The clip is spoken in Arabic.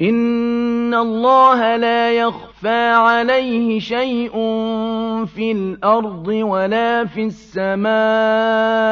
إِنَّ اللَّهَ لَا يَخْفَىٰ عَلَيْهِ شَيْءٌ فِي الْأَرْضِ وَلَا فِي السَّمَاءِ